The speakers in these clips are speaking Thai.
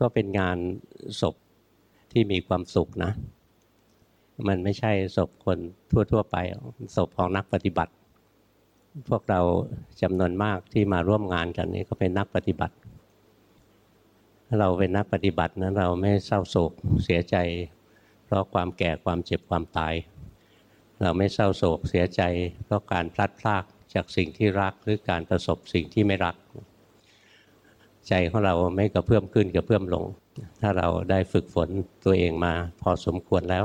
ก็เป็นงานศพที่มีความสุขนะ มันไม่ใช่ศพคนทั่ว ๆ ไปศพของนักปฏิบัติ พวกเราจำนวนมากที่มาร่วมงานกันนี้ก็เป็นนักปฏิบัติ เราเป็นนักปฏิบัตินะเราไม่เศร้าโศกเสียใจ เพราะความแก่ความเจ็บความตาย เราไม่เศร้าโศกเสียใจ เพราะการพลัดพรากจากสิ่งที่รักหรือการประสบสิ่งที่ไม่รัก ใจของเราไม่กระเพื่อมขึ้นกระเพื่อมลง ถ้าเราได้ฝึกฝนตัวเองมาพอสมควรแล้ว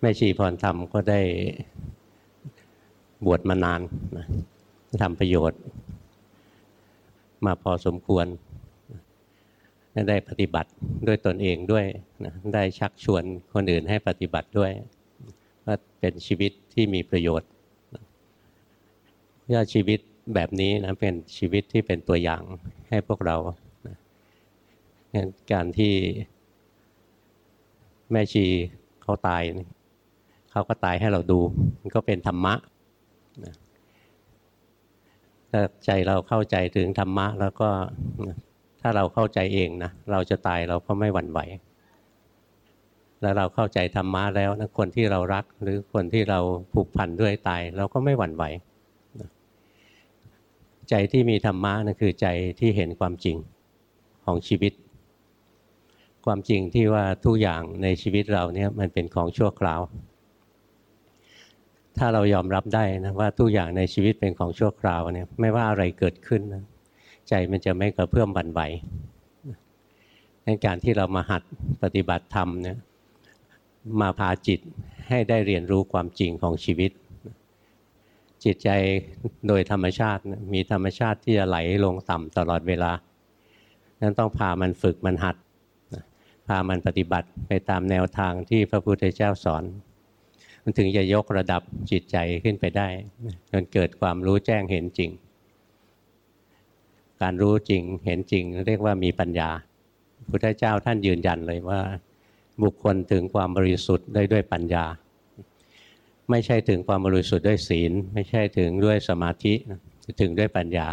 แม่ชีพรธรรมก็ได้บวชมานานนะทำประโยชน์ มาพอสมควร ได้ปฏิบัติด้วยตนเองด้วยนะได้ชักชวนคนอื่นให้ปฏิบัติด้วยว่าเป็นชีวิตที่มีประโยชน์ย่าชีวิต แบบนี้นะเป็นชีวิตที่เป็นตัวอย่างให้พวกเรานการที่แม่ชีเขาตายเขาก็ตายให้เราดู มันก็เป็นธรรมะนะถ้าใจเราเข้าใจถึงธรรมะ แล้วก็ถ้าเราเข้าใจเองนะเราจะตายเราก็ไม่หวั่นไหว แล้วเราเข้าใจธรรมะแล้วนะคนที่เรารัก หรือคนที่เราผูกพันด้วยตาย เราก็ไม่หวั่นไหว ใจที่มีธรรมะนะคือใจที่เห็นความจริงของชีวิต ความจริงที่ว่าทุกอย่างในชีวิตเราเนี่ยมันเป็นของชั่วคราว ถ้าเรายอมรับได้นะว่าทุกอย่างในชีวิตเป็นของชั่วคราวเนี่ยไม่ว่าอะไรเกิดขึ้นนะใจมันจะไม่กระเพื่อมบันไหวในการที่เรามาหัดปฏิบัติธรรมเนี่ยมาพาจิตให้ได้เรียนรู้ความจริงของชีวิต จิตใจโดยธรรมชาติมีธรรมชาติที่จะไหลลงต่ำตลอดเวลานั้นต้องพามันฝึกมันหัดพามันปฏิบัติไปตามแนวทางที่พระพุทธเจ้าสอน มันถึงจะยกระดับจิตใจขึ้นไปได้จนเกิดความรู้แจ้งเห็นจริง การรู้จริงเห็นจริง เรียกว่ามีปัญญา พุทธเจ้าท่านยืนยันเลยว่า บุคคลถึงความบริสุทธิ์ได้ด้วยปัญญา ไม่ใช่ถึงความบริสุทธิ์ด้วยศีล ไม่ใช่ถึงด้วยสมาธิถึงด้วยปัญญา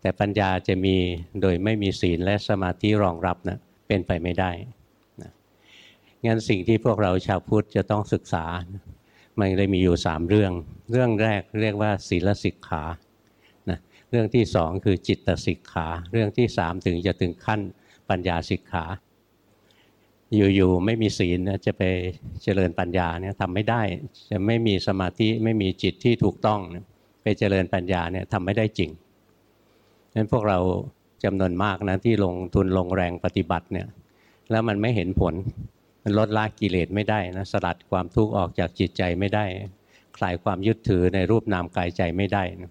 แต่ปัญญาจะมีโดยไม่มีศีลและสมาธิรองรับนะเป็นไปไม่ได้นะงั้นสิ่งที่พวกเราชาวพุทธจะต้องศึกษา มันเลยมีอยู่สามเรื่อง เรื่องแรกเรียกว่าศีลสิกขานะเรื่องที่สองคือจิตสิกขา เรื่องที่สามถึงจะถึงขั้นปัญญาสิกขา อยู่ๆไม่มีศีลจะไปเจริญปัญญาเนี่ยทำไม่ได้ จะไม่มีสมาธิไม่มีจิตที่ถูกต้องไปเจริญปัญญาเนี่ยทำไม่ได้จริงนั้นพวกเราจำนวนมากนะที่ลงทุนลงแรงปฏิบัติเนี่ยแล้วมันไม่เห็นผล มันลดละกิเลสไม่ได้นะสลัดความทุกข์ออกจากจิตใจไม่ได้ คลายความยึดถือในรูปนามกายใจไม่ได้นะ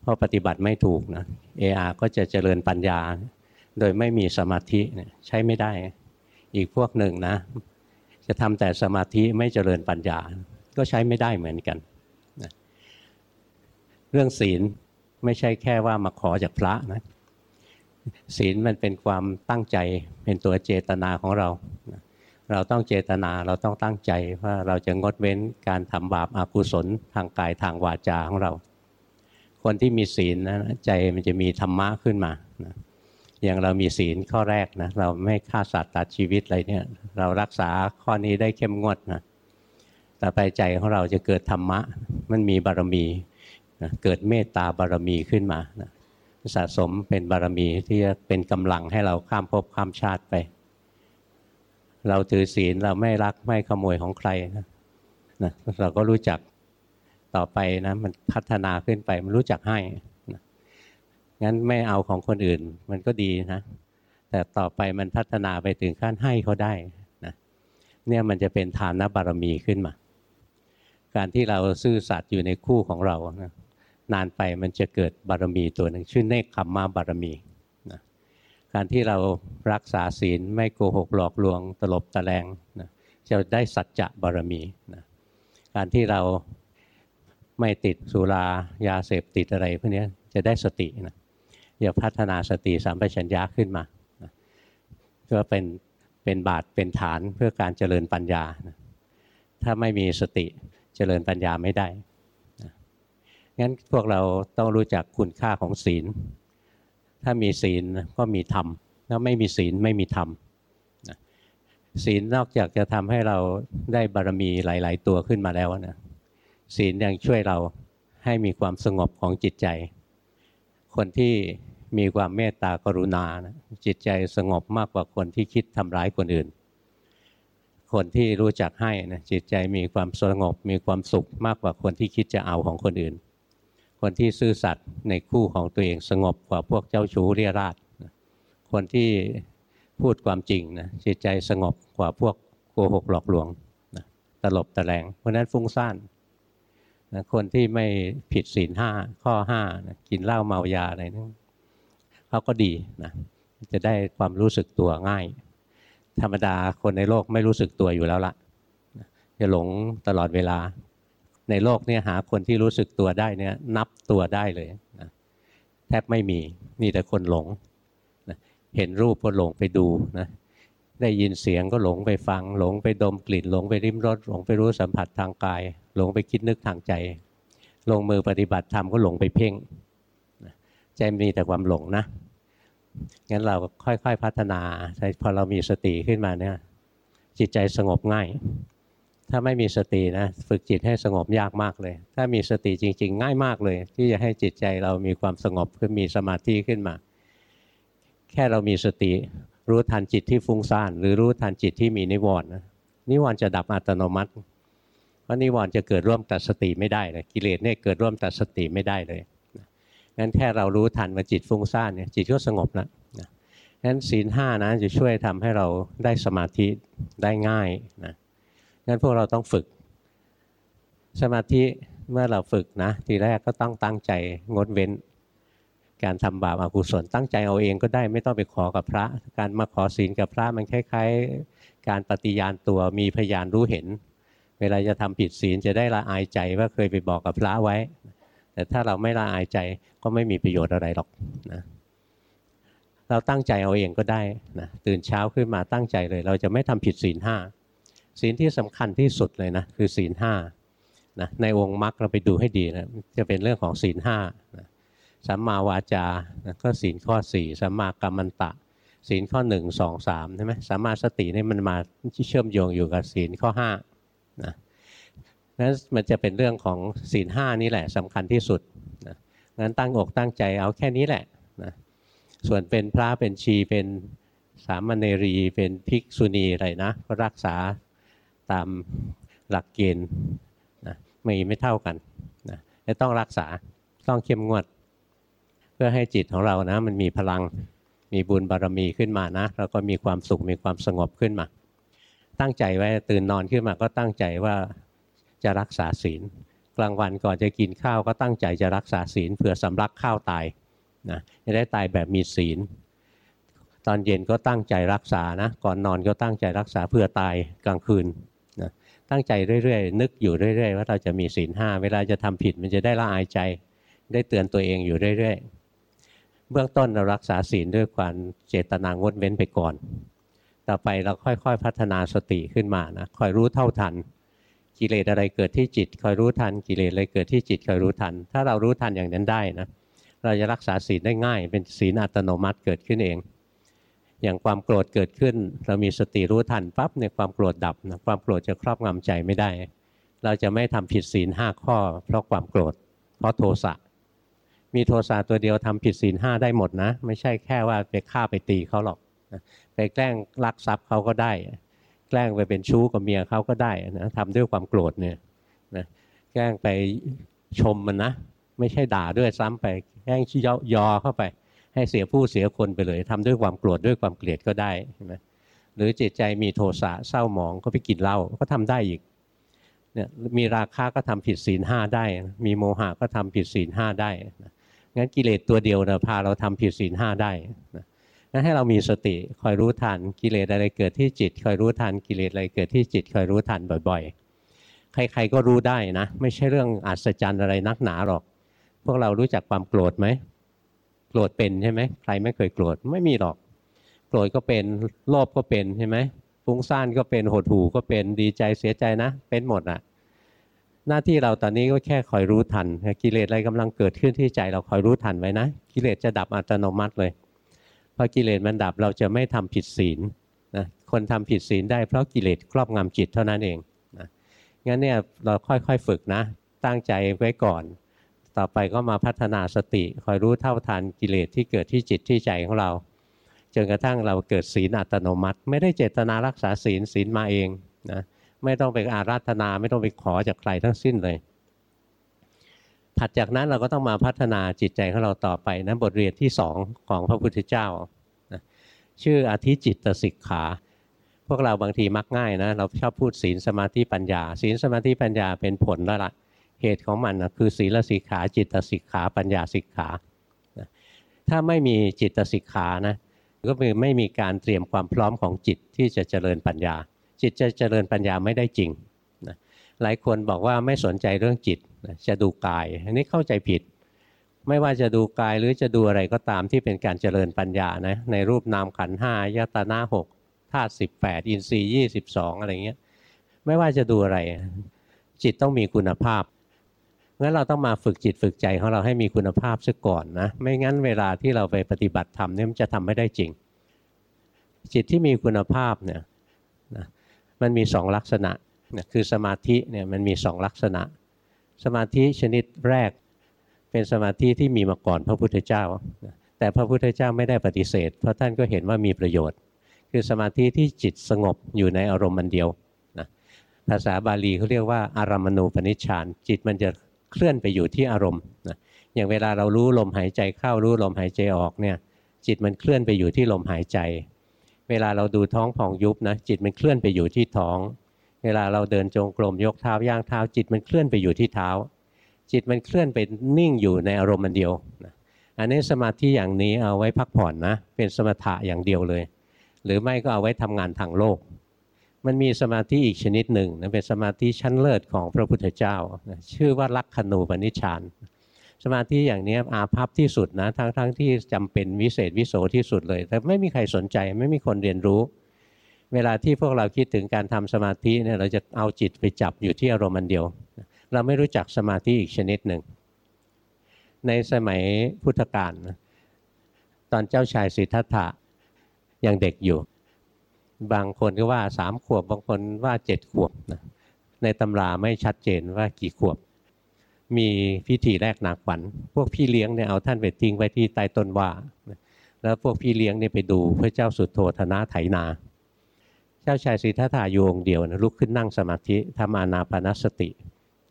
เพราะปฏิบัติไม่ถูกนะเออาก็จะเจริญปัญญา โดยไม่มีสมาธิใช้ไม่ได้ อีกพวกหนึ่งนะ จะทำแต่สมาธิไม่เจริญปัญญา ก็ใช้ไม่ได้เหมือนกันนะเรื่องศีลไม่ใช่แค่ว่ามาขอจากพระนะศีลมันเป็นความตั้งใจเป็นตัวเจตนาของเรา เราต้องเจตนาเราต้องตั้งใจว่าเราจะงดเว้นการทำบาปอากุศลทางกายทางวาจาของเรา คนที่มีศีลนะใจมันจะมีธรรมะขึ้นมานะ อย่างเรามีศีลข้อแรกนะเราไม่ฆ่าสัตว์ตัดชีวิตอะไรเนี่ยเรารักษาข้อนี้ได้เข้มงวดนะต่อไปใจของเราจะเกิดธรรมะ มันมีบารมีนะเกิดเมตตาบารมีขึ้นมานะสะสมเป็นบารมีที่จะเป็นกำลังให้เราข้ามภพข้ามชาติไป เราถือศีลเราไม่รักไม่ขโมยของใครนะนะเราก็รู้จักต่อไปนะมันพัฒนาขึ้นไปมันรู้จักให้ งั้นไม่เอาของคนอื่นมันก็ดีนะ แต่ต่อไปมันพัฒนาไปถึงขั้นให้เขาได้นะเนี่ยมันจะเป็นฐานบารมีขึ้นมา การที่เราซื่อสัตย์อยู่ในคู่ของเรานะนานไปมันจะเกิดบารมีตัวหนึ่งชื่อเนคขมมาบารมีนะการที่เรารักษาศีลไม่โกหกหลอกลวงตลบตะแลงนะจะได้สัจจะบารมีนะการที่เราไม่ติดสุรายาเสพติดอะไรพวกนี้จะได้สตินะ จะพัฒนาสติสัมปชัญญะขึ้นมาเพื่อเป็นเป็นบาทเป็นฐานเพื่อการเจริญปัญญา ถ้าไม่มีสติเจริญปัญญาไม่ได้งั้นพวกเราต้องรู้จักคุณค่าของศีล ถ้ามีศีลก็มีธรรม ถ้าไม่มีศีลไม่มีธรรมศีลนอกจากจะทำให้เราได้บารมีหลาย ๆ ตัวขึ้นมาแล้วนะศีลยังช่วยเราให้มีความสงบของจิตใจ คนที่ มีความเมตตากรุณานะจิตใจสงบมากกว่าคนที่คิดทำร้ายคนอื่น คนที่รู้จักให้นะจิตใจมีความสงบมีความสุขมากกว่าคนที่คิดจะเอาของคนอื่น คนที่ซื่อสัตย์ในคู่ของตัวเองสงบกว่าพวกเจ้าชู้เรียราดคนที่พูดความจริงนะจิตใจสงบกว่าพวกโกหกหลอกลวงนะตลบตะแลงเพราะนั้นฟุ้งซ่านนะคนที่ไม่ผิดศีลห้าข้อห้านะกินเหล้าเมายาอะไรนั่น เขาก็ดีนะจะได้ความรู้สึกตัวง่าย ธรรมดาคนในโลกไม่รู้สึกตัวอยู่แล้วละจะหลงตลอดเวลา ในโลกเนี่ยหาคนที่รู้สึกตัวได้เนี่ยนับตัวได้เลยนะแทบไม่มีมีแต่คนหลงเห็นรูปก็หลงไปดูนะได้ยินเสียงก็หลงไปฟัง หลงไปดมกลิ่น หลงไปริมรสหลงไปรู้สัมผัสทางกาย หลงไปคิดนึกทางใจ ลงมือปฏิบัติธรรมก็หลงไปเพ่งใจมีแต่ความหลงนะ งั้นเราค่อยๆพัฒนาพอเรามีสติขึ้นมาเนี่ย จิตใจสงบง่าย ถ้าไม่มีสตินะฝึกจิตให้สงบยากมากเลย ถ้ามีสติจริง ๆ ง่ายมากเลย ที่จะให้จิตใจเรามีความสงบขึ้นมีสมาธิขึ้นมา แค่เรามีสติ รู้ทันจิตที่ฟุ้งซ่านหรือรู้ทันจิตที่มีนิวรณ์นิวรณ์จะดับอัตโนมัติเพราะนิวรณ์จะเกิดร่วมตัดสติไม่ได้เลยกิเลสเนี่ยเกิดร่วมตัดสติไม่ได้เลย งั้นแค่เรารู้ทันว่าจิตฟุ้งซ่านเนี่ยจิตก็สงบแล้วงั้นศีลห้านะจะช่วยทำให้เราได้สมาธิได้ง่ายนะงั้นพวกเราต้องฝึก สมาธิเมื่อเราฝึกนะทีแรกก็ต้องตั้งใจงดเว้น การทำบาปอกุศลตั้งใจเอาเองก็ได้ไม่ต้องไปขอกับพระ การมาขอศีลกับพระมันคล้ายๆ การปฏิญาณตัวมีพยานรู้เห็น เวลาจะทำผิดศีลจะได้ละอายใจว่าเคยไปบอกกับพระไว้ แต่ถ้าเราไม่ละอายใจก็ไม่มีประโยชน์อะไรหรอกนะเราตั้งใจเอาเองก็ได้นะตื่นเช้าขึ้นมาตั้งใจเลย เราจะไม่ทำผิดศีลห้าศีลที่สำคัญที่สุดเลยนะคือศีลห้านะในองค์มรรคเราไปดูให้ดีนะจะเป็นเรื่องของศีลห้านะสัมมาวาจาก็ศีลข้อ4สัมมากัมมันตะ ศีลข้อ1 2 3ใช่ไหมสัมมาสตินี่มันมาเชื่อมโยงอยู่กับศีลข้อ5นะ นั้นมันจะเป็นเรื่องของศีลห้านี่แหละสำคัญที่สุดนะงั้นตั้งอกตั้งใจเอาแค่นี้แหละนะส่วนเป็นพระเป็นชีเป็นสามเณรีเป็นภิกษุณีอะไรนะก็รักษาตามหลักเกณฑ์นะไม่ไม่เท่ากันนะต้องรักษาต้องเข้มงวด เพื่อให้จิตของเรานะ มันมีพลังมีบุญบารรมีขึ้นมานะแล้วก็มีความสุขมีความสงบขึ้นมา ตั้งใจไว้ตื่นนอนขึ้นมาก็ตั้งใจว่า จะรักษาศีล กลางวันก่อนจะกินข้าวก็ตั้งใจจะรักษาศีลเผื่อสำลักข้าวตายนะจะได้ตายแบบมีศีล ตอนเย็นก็ตั้งใจรักษานะก่อนนอนก็ตั้งใจรักษาเพื่อตายกลางคืนนะตั้งใจเรื่อยๆ นึกอยู่เรื่อย ๆ ว่าเราจะมีศีลห้าเวลาจะทำผิดมันจะได้ละอายใจ ได้เตือนตัวเองอยู่เรื่อยๆ เบื้องต้นเรารักษาศีลด้วยความเจตนางดเว้นไปก่อน ต่อไปเราค่อยๆพัฒนาสติขึ้นมานะคอยรู้เท่าทัน กิเลสอะไรเกิดที่จิตคอยรู้ทันกิเลสอะไรเกิดที่จิตคอยรู้ทัน ถ้าเรารู้ทันอย่างนั้นได้นะเราจะรักษาศีลได้ง่าย เป็นศีลอัตโนมัติเกิดขึ้นเอง อย่างความโกรธเกิดขึ้น เรามีสติรู้ทันปั๊บเนี่ยความโกรธดับนะความโกรธจะครอบงำใจไม่ได้ เราจะไม่ทำผิดศีลห้าข้อ เพราะความโกรธ เพราะโทสะมีโทสะตัวเดียวทำผิดศีลห้าได้หมดนะ ไม่ใช่แค่ว่าไปฆ่าไปตีเขาหรอกไปแกล้งลักทรัพย์เขาก็ได้ แกล้งไปเป็นชู้กับเมียเขาก็ได้นะทำด้วยความโกรธเนี่ยนะแกล้งไปชมมันนะ ไม่ใช่ด่าด้วยซ้ำไปแกล้งชี้ยอเข้าไป ให้เสียผู้เสียคนไปเลยทำด้วยความโกรธด้วยความเกลียดก็ได้ใช่ไหมหรือจิตใจมีโทสะเศร้าหมองก็ไปกินเหล้าก็ทำได้อีกเนี่ยมีราคาก็ทำผิดศีลห้าได้ มีโมหะก็ทำผิดศีลห้าได้งั้นกิเลสตัวเดียวนะพาเราทำผิดศีลห้าได้นะ งั้นให้เรามีสติคอยรู้ทันกิเลสอะไรเกิดที่จิต คอยรู้ทันกิเลสอะไรเกิดที่จิต คอยรู้ทันบ่อย ๆ ใคร ๆก็รู้ได้นะ ไม่ใช่เรื่องอัศจรรย์อะไรนักหนาหรอก พวกเรารู้จักความโกรธไหมโกรธเป็นใช่ไหมใครไม่เคยโกรธไม่มีหรอก โกรธก็เป็นโลภก็เป็นใช่ไหมฟุ้งซ่านก็เป็นหดหู่ก็เป็นดีใจเสียใจนะ เป็นหมดอะหน้าที่เราตอนนี้ก็แค่คอยรู้ทัน กิเลสอะไรกำลังเกิดขึ้นที่ใจเราคอยรู้ทันไว้นะ กิเลสจะดับอัตโนมัติเลย พอกิเลสมันดับเราจะไม่ทำผิดศีลนะคนทำผิดศีลได้เพราะกิเลสครอบงำจิตเท่านั้นเองนะงั้นเนี่ยเราค่อยๆฝึกนะ ตั้งใจไว้ก่อน ต่อไปก็มาพัฒนาสติ คอยรู้เท่าทันกิเลสที่เกิดที่จิตที่ใจของเราจนกระทั่งเราเกิดศีลอัตโนมัติ ไม่ได้เจตนารักษาศีลศีลมาเองนะไม่ต้องไปอาราธนาไม่ต้องไปขอจากใครทั้งสิ้นเลย ถัดจากนั้นเราก็ต้องมาพัฒนาจิตใจของเราต่อไปนะบทเรียนที่สองของพระพุทธเจ้านะชื่ออธิจิตสิกขา พวกเราบางทีมักง่ายนะเราชอบพูดศีลสมาธิปัญญา ศีลสมาธิปัญญาเป็นผลแล้วละ่ะเหตุของมันนะคือศีลสิกขาจิตสิกขาปัญญาสิกขา ถ้าไม่มีจิตสิกขานะก็คือไม่มีการเตรียมความพร้อมของจิตที่จะเจริญปัญญา จิตจะเจริญปัญญาไม่ได้จริงนะหลายคนบอกว่าไม่สนใจเรื่องจิต จะดูกาย อันนี้เข้าใจผิด ไม่ว่าจะดูกายหรือจะดูอะไรก็ตามที่เป็นการเจริญปัญญานะในรูปนามขันห้ายตนาหกธาตุสิบแปดอินทรีย์ยี่สิบสองอะไรเงี้ยไม่ว่าจะดูอะไร จิตต้องมีคุณภาพงั้นเราต้องมาฝึกจิตฝึกใจของเราให้มีคุณภาพซะก่อนนะไม่งั้นเวลาที่เราไปปฏิบัติธรรมเนี่ยมันจะทำไม่ได้จริง จิตที่มีคุณภาพเนี่ยนะมันมีสองลักษณะนะคือสมาธิเนี่ยมันมีสองลักษณะ สมาธิชนิดแรก เป็นสมาธิที่มีมาก่อนพระพุทธเจ้า แต่พระพุทธเจ้าไม่ได้ปฏิเสธ เพราะท่านก็เห็นว่ามีประโยชน์ คือสมาธิที่จิตสงบอยู่ในอารมณ์มันเดียวนะภาษาบาลีเขาเรียกว่าอารามณูปนิชฌานจิตมันจะเคลื่อนไปอยู่ที่อารมณ์นะอย่างเวลาเรารู้ลมหายใจเข้ารู้ลมหายใจออกเนี่ยจิตมันเคลื่อนไปอยู่ที่ลมหายใจ เวลาเราดูท้องผ่องยุบนะจิตมันเคลื่อนไปอยู่ที่ท้อง เวลาเราเดินจงกรมยกเท้าย่างเท้า จิตมันเคลื่อนไปอยู่ที่เท้า จิตมันเคลื่อนไปนิ่งอยู่ในอารมณ์มันเดียวอันนี้สมาธิอย่างนี้เอาไว้พักผ่อนนะเป็นสมถะอย่างเดียวเลย หรือไม่ก็เอาไว้ทำงานทางโลก มันมีสมาธิอีกชนิดหนึ่งนะเป็นสมาธิชั้นเลิศของพระพุทธเจ้านะชื่อว่าลักขณูปนิชานสมาธิอย่างนี้อาภัพที่สุดนะทั้งๆทที่จำเป็นวิเศษวิโสที่สุดเลย แต่ไม่มีใครสนใจไม่มีคนเรียนรู้ เวลาที่พวกเราคิดถึงการทำสมาธิเนี่ยเราจะเอาจิตไปจับอยู่ที่อารมณ์อันเดียว เราไม่รู้จักสมาธิอีกชนิดหนึ่ง ในสมัยพุทธกาลตอนเจ้าชายสิทธัตถะยังเด็กอยู่ บางคนก็ว่าสามขวบบางคนว่าเจ็ดขวบนะในตำราไม่ชัดเจนว่ากี่ขวบ มีพิธีแรกนาขวัญ พวกพี่เลี้ยงเนี่ยเอาท่านไปทิ้งไว้ที่ใต้ต้นว่า แล้วพวกพี่เลี้ยงเนี่ยไปดูพระเจ้าสุดโทธนะไถนา เจ้าชายสิทธัตถะอยู่องค์เดียวนะลุกขึ้นนั่งสมาธิทำอานาปนสติ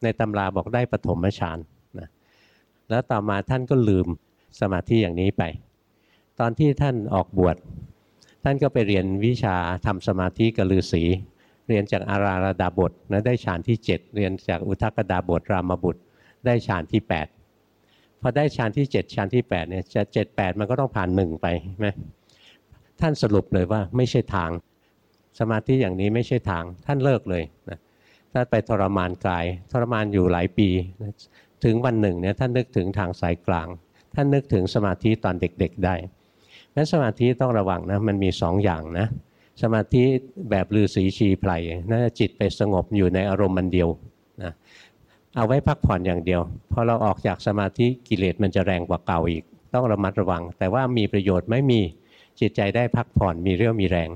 ในตำราบอกได้ปฐมฌานนะแล้วต่อมาท่านก็ลืมสมาธิอย่างนี้ไป ตอนที่ท่านออกบวชท่านก็ไปเรียนวิชาทำสมาธิกับฤาษีเรียนจากอาราระดาบทนะได้ฌานที่ 7 เรียนจากอุทกดาบทรามบุตร ได้ฌานที่ 8 พอได้ฌานที่ 7ฌานที่8เนี่ยจะ7 8มันก็ต้องผ่านหนึ่งไปไหมท่านสรุปเลยว่าไม่ใช่ทาง สมาธิอย่างนี้ไม่ใช่ทางท่านเลิกเลยนะถ้าไปทรมานกาย ทรมานอยู่หลายปี ถึงวันหนึ่งเนี่ยท่านนึกถึงทางสายกลาง ท่านนึกถึงสมาธิตอนเด็กๆได้นั้นสมาธิต้องระวังนะมันมีสองอย่างนะสมาธิแบบลือสีชีไพรนะจิตไปสงบอยู่ในอารมณ์มันเดียวนะเอาไว้พักผ่อนอย่างเดียวพอเราออกจากสมาธิกิเลสมันจะแรงกว่าเก่าอีก ต้องระมัดระวัง แต่ว่ามีประโยชน์ไม่มีจิตใจได้พักผ่อนมีเรี่ยวมีแรง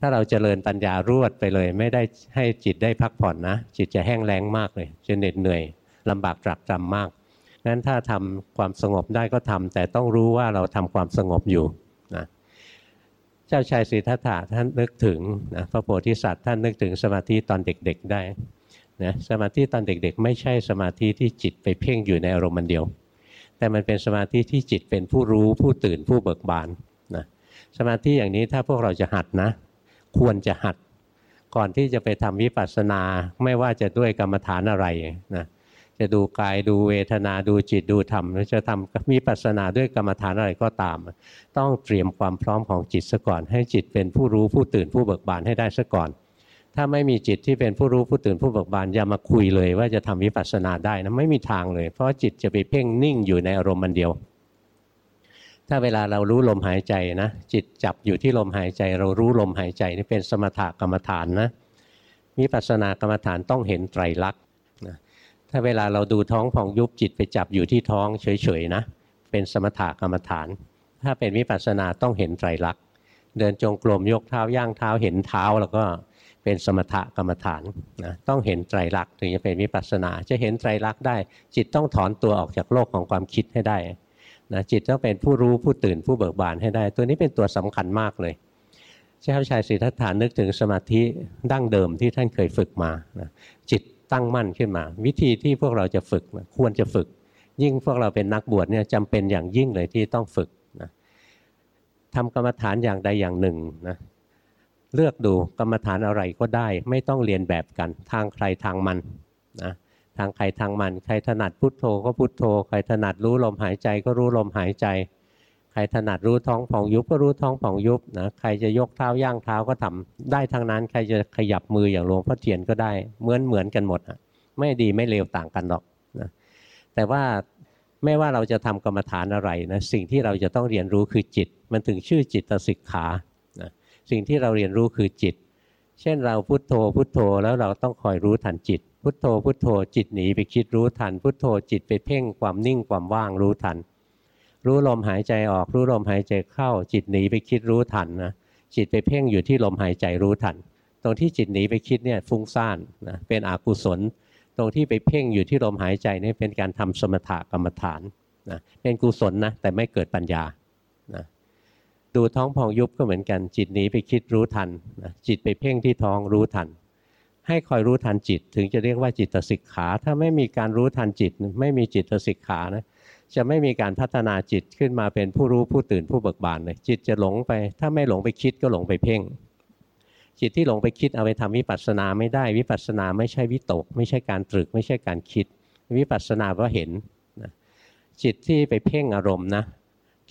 ถ้าเราจเจริญปัญญารวดไปเลย ไม่ได้ให้จิตได้พักผ่อนนะ จิตจะแห้งแล้งมากเลยจะเหน็ดเหนื่อยลำบากตรักจำมากงั้นถ้าทำความสงบได้ก็ทำแต่ต้องรู้ว่าเราทำความสงบอยู่นะเจ้าชายสิทธัตถะท่านนึกถึงนะพระโพธิสัตว์ท่านนึกถึงสมาธิตอนเด็กๆได้นะสมาธิตอนเด็กๆ ไม่ใช่สมาธิที่จิตไปเพ่งอยู่ในอารมณ์มันเดียว แต่มันเป็นสมาธิที่จิตเป็นผู้รู้ผู้ตื่นผู้เบิกบานนะสมาธิอย่างนี้ถ้าพวกเราจะหัดนะ ควรจะหัด ก่อนที่จะไปทำวิปัสสนาไม่ว่าจะด้วยกรรมฐานอะไรนะจะดูกายดูเวทนาดูจิตดูธรรมหรือจะทำมีปัสนาด้วยกรรมฐานอะไรก็ตาม ต้องเตรียมความพร้อมของจิตซะก่อน ให้จิตเป็นผู้รู้ผู้ตื่นผู้เบิกบานให้ได้ซะก่อน ถ้าไม่มีจิตที่เป็นผู้รู้ผู้ตื่นผู้เบิกบานอย่ามาคุยเลย ว่าจะทำวิปัสสนาได้นะไม่มีทางเลย เพราะจิตจะไปเพ่งนิ่งอยู่ในอารมณ์มันเดียว ถ้าเวลาเรารู้ลมหายใจนะ จิตจับอยู่ที่ลมหายใจ เรารู้ลมหายใจนี่เป็นสมถกรรมฐานนะวิปัสนากรรมฐานต้องเห็นไตรลักษณ์ถ้าเวลาเราดูท้องพองยุบจิตไปจับอยู่ที่ท้องเฉยๆนะเป็นสมถกรรมฐาน ถ้าเป็นวิปัสสนาต้องเห็นไตรลักษณ์เดินจงกรมยกเท้าย่างเท้าเห็นเท้าแล้วก็เป็นสมถกรรมฐานนะต้องเห็นไตรลักษณ์ถึงจะเป็นวิปัสสนา จะเห็นไตรลักษณ์ได้ จิตต้องถอนตัวออกจากโลกของความคิดให้ได้ นะจิตต้องเป็นผู้รู้ผู้ตื่นผู้เบิกบานให้ได้ ตัวนี้เป็นตัวสำคัญมากเลยเจ้าชายสิทธัตถานึกถึงสมาธิดั้งเดิมที่ท่านเคยฝึกมานะจิตตั้งมั่นขึ้นมา วิธีที่พวกเราจะฝึกควรจะฝึก ยิ่งพวกเราเป็นนักบวชเนี่ยจำเป็นอย่างยิ่งเลยที่ต้องฝึกนะทำกรรมฐานอย่างใดอย่างหนึ่งนะเลือกดูกรรมฐานอะไรก็ได้ ไม่ต้องเรียนแบบกันทางใครทางมันนะ ทางใครทางมัน ใครถนัดพุทโธก็พุทโธ ใครถนัดรู้ลมหายใจก็รู้ลมหายใจ ใครถนัดรู้ท้องผ่องยุบก็รู้ท้องผ่องยุบนะ ใครจะยกเท้าย่างเท้าก็ทำได้ทั้งนั้น ใครจะขยับมืออย่างหลวงพ่อเทียนก็ได้เหมือนเหมือนกันหมดอะไม่ดีไม่เลวต่างกันหรอกนะแต่ว่าไม่ว่าเราจะทำกรรมฐานอะไรนะสิ่งที่เราจะต้องเรียนรู้คือจิต มันถึงชื่อจิตสิกขานะสิ่งที่เราเรียนรู้คือจิต เช่นเราพุโทโธพุโทโธแล้วเราต้องคอยรู้ทันจิต พุโทโธพุโทโธจิตหนีไปคิดรู้ทัน พุโทโธจิตไปเพ่งความนิ่งความว่างรู้ทัน รู้ลมหายใจออกรู้ลมหายใจเข้า จิตหนีไปคิดรู้ทันนะจิตไปเพ่งอยู่ที่ลมหายใจรู้ทัน ตรงที่จิตหนีไปคิดเนี่ยฟุ้งซ่านนะเป็นอกุศล ตรงที่ไปเพ่งอยู่ที่ลมหายใจนี่เป็นการทำสมถกรรมฐานนะเป็นกุศลนะแต่ไม่เกิดปัญญานะ ดูท้องพองยุบก็เหมือนกัน จิตหนีไปคิดรู้ทันจิตไปเพ่งที่ท้องรู้ทัน ให้คอยรู้ทันจิต ถึงจะเรียกว่าจิตสิกขา ถ้าไม่มีการรู้ทันจิต ไม่มีจิตสิกขานะจะไม่มีการพัฒนาจิตขึ้นมาเป็นผู้รู้ผู้ตื่นผู้เบิกบานเลยจิตจะหลงไป ถ้าไม่หลงไปคิดก็หลงไปเพ่ง จิตที่หลงไปคิดเอาไปทำวิปัสสนาไม่ได้ วิปัสสนาไม่ใช่วิตก ไม่ใช่การตรึก ไม่ใช่การคิด วิปัสสนาก็เห็นจิตที่ไปเพ่งอารมณ์นะ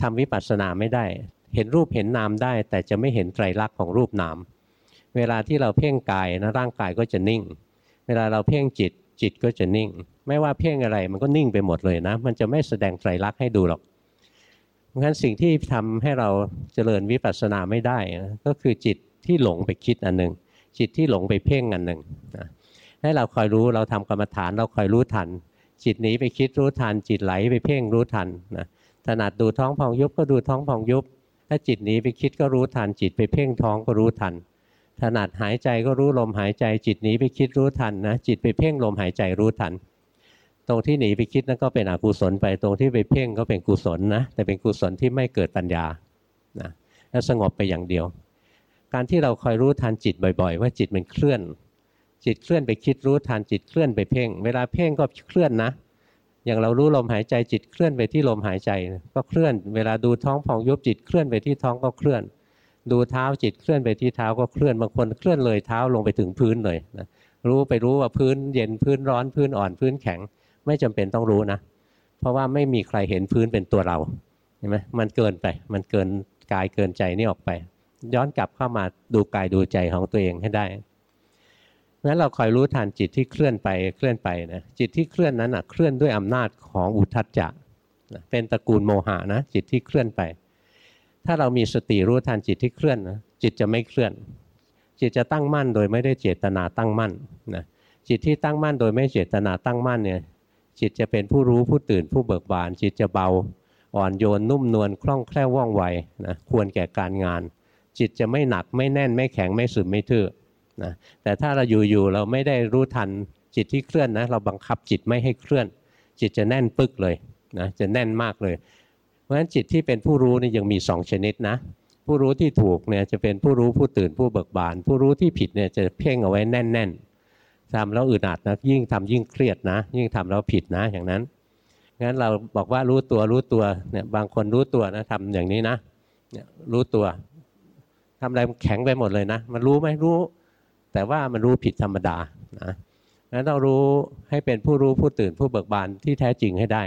ทำวิปัสสนาไม่ได้ เห็นรูปเห็นนามได้ แต่จะไม่เห็นไตรลักษณ์ของรูปนาม เวลาที่เราเพ่งกายนะร่างกายก็จะนิ่ง เวลาเราเพ่งจิตจิตก็จะนิ่ง ไม่ว่าเพ่งอะไรมันก็นิ่งไปหมดเลยนะ มันจะไม่แสดงไตรลักษณ์ให้ดูหรอกเพราะฉะนั้นสิ่งที่ทำให้เราเจริญวิปัสสนาไม่ได้นะก็คือจิตที่หลงไปคิดอันหนึ่งจิตที่หลงไปเพ่งอันหนึ่งนะให้เราคอยรู้เราทำกรรมฐานเราคอยรู้ทัน จิตหนีไปคิดรู้ทัน จิตไหลไปเพ่งรู้ทันนะถนัดดูท้องพองยุบก็ดูท้องพองยุบ ถ้าจิตหนีไปคิดก็รู้ทัน จิตไปเพ่งท้องก็รู้ทัน ถนัดหายใจก็รู้ลมหายใจ จิตหนีไปคิดรู้ทันนะ จิตไปเพ่งลมหายใจรู้ทัน ตรงที่หนีไปคิดนั่นก็เป็นอกุศลไป ตรงที่ไปเพ่งก็เป็นกุศลนะ แต่เป็นกุศลที่ไม่เกิดปัญญา นะแล้วสงบไปอย่างเดียว การที่เราคอยรู้ทันจิตบ่อย ๆ ว่าจิตมันเคลื่อน จิตเคลื่อนไปคิดรู้ทันจิตเคลื่อนไปเพ่ง เวลาเพ่งก็เคลื่อนนะ อย่างเรารู้ลมหายใจจิตเคลื่อนไปที่ลมหายใจก็เคลื่อน เวลาดูท้องพองยุบจิตเคลื่อนไปที่ท้องก็เคลื่อน ดูเท้าจิตเคลื่อนไปที่เท้าก็เคลื่อนบางคนเคลื่อนเลยเท้าลงไปถึงพื้นเลยนะรู้ไปรู้ว่าพื้นเย็นพื้นร้อนพื้นอ่อนพื้นแข็ง ไม่จำเป็นต้องรู้นะ เพราะว่าไม่มีใครเห็นพื้นเป็นตัวเราเห็นไหมมันเกินไป มันเกินกายเกินใจนี่ออกไป ย้อนกลับเข้ามาดูกายดูใจของตัวเองให้ได้ งั้นเราคอยรู้ทันจิตที่เคลื่อนไปเคลื่อนไปนะจิตที่เคลื่อนนั้นอะเคลื่อนด้วยอำนาจของอุทัจจะเป็นตระกูลโมหะนะจิตที่เคลื่อนไป ถ้าเรามีสติรู้ทันจิตที่เคลื่อนนะจิตจะไม่เคลื่อน จิตจะตั้งมั่นโดยไม่ได้เจตนาตั้งมั่นนะจิตที่ตั้งมั่นโดยไม่เจตนาตั้งมั่นเนี่ยจิตจะเป็นผู้รู้ผู้ตื่นผู้เบิกบาน จิตจะเบาอ่อนโยนนุ่มนวลคล่องแคล่วว่องไวนะควรแก่การงาน จิตจะไม่หนักไม่แน่นไม่แข็งไม่สึมไม่ทื่อ นะแต่ถ้าเราอยู่ๆเราไม่ได้รู้ทันจิตที่เคลื่อนนะเราบังคับจิตไม่ให้เคลื่อน จิตจะแน่นปึกเลยนะจะแน่นมากเลย เพราะฉะนั้นจิตที่เป็นผู้รู้นี่ยังมีสองชนิดนะผู้รู้ที่ถูกเนี่ยจะเป็นผู้รู้ผู้ตื่นผู้เบิกบาน ผู้รู้ที่ผิดเนี่ยจะเพ่งเอาไว้แน่นๆทำแล้วอึดอัดนะยิ่งทำยิ่งเครียดนะ ยิ่งทำแล้วผิดนะอย่างนั้นงั้นเราบอกว่ารู้ตัวรู้ตัวเนี่ยบางคนรู้ตัวนะทำอย่างนี้นะเนี่ยรู้ตัวทำอะไรแข็งไปหมดเลยนะ มันรู้ไหมรู้ แต่ว่ามันรู้ผิดธรรมดานะงั้นเรารู้ให้เป็นผู้รู้ผู้ตื่นผู้เบิกบานที่แท้จริงให้ได้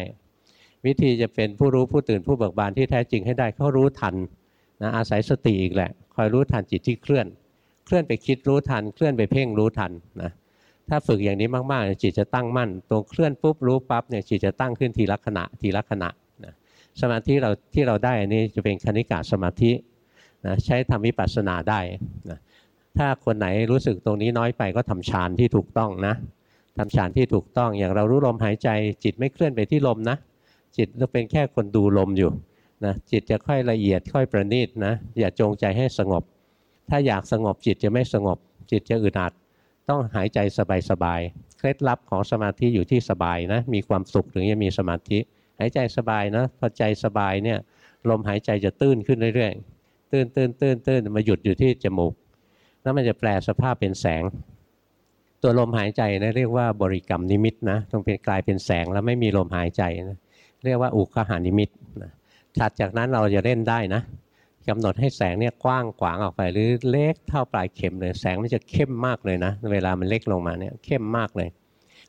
วิธีจะเป็นผู้รู้ผู้ตื่นผู้เบิกบานที่แท้จริงให้ได้เขารู้ทันนะอาศัยสติอีกแหละ คอยรู้ทันจิตที่เคลื่อน เคลื่อนไปคิดรู้ทัน เคลื่อนไปเพ่งรู้ทันนะถ้าฝึกอย่างนี้มากๆจิตจะตั้งมั่น ตรงเคลื่อนปุ๊บรู้ปั๊บเนี่ยจิตจะตั้งขึ้นทีละขณะทีละขณะนะสมาธิเราที่เราได้อันนี้จะเป็นคณิกาสมาธินะใช้ทำวิปัสสนาได้นะ ถ้าคนไหนรู้สึกตรงนี้น้อยไปก็ทำฌานที่ถูกต้องนะทำฌานที่ถูกต้องอย่างเรารู้ลมหายใจ จิตไม่เคลื่อนไปที่ลมนะ จิตเราเป็นแค่คนดูลมอยู่นะจิตจะค่อยละเอียดค่อยประณีตนะอย่าจงใจให้สงบ ถ้าอยากสงบจิตจะไม่สงบ จิตจะอึดอัดต้องหายใจสบายๆเคล็ดลับของสมาธิอยู่ที่สบายนะมีความสุขถึงจะมีสมาธิ หายใจสบายนะพอใจสบายเนี่ยลมหายใจจะตื้นขึ้นเรื่อยๆตื้นตื้นตื้นตื้นมาหยุดอยู่ที่จมูก แล้วมันจะแปลสภาพเป็นแสง ตัวลมหายใจนะเรียกว่าบริกรรมนิมิตนะต้องเป็นกลายเป็นแสงแล้วไม่มีลมหายใจนะเรียกว่าอุคหานิมิตนะถัดจากนั้นเราจะเล่นได้นะกำหนดให้แสงเนี่ยกว้างขวางออกไป หรือเล็กเท่าปลายเข็มเลยแสงมันจะเข้มมากเลยนะ เวลามันเล็กลงมาเนี่ยเข้มมากเลย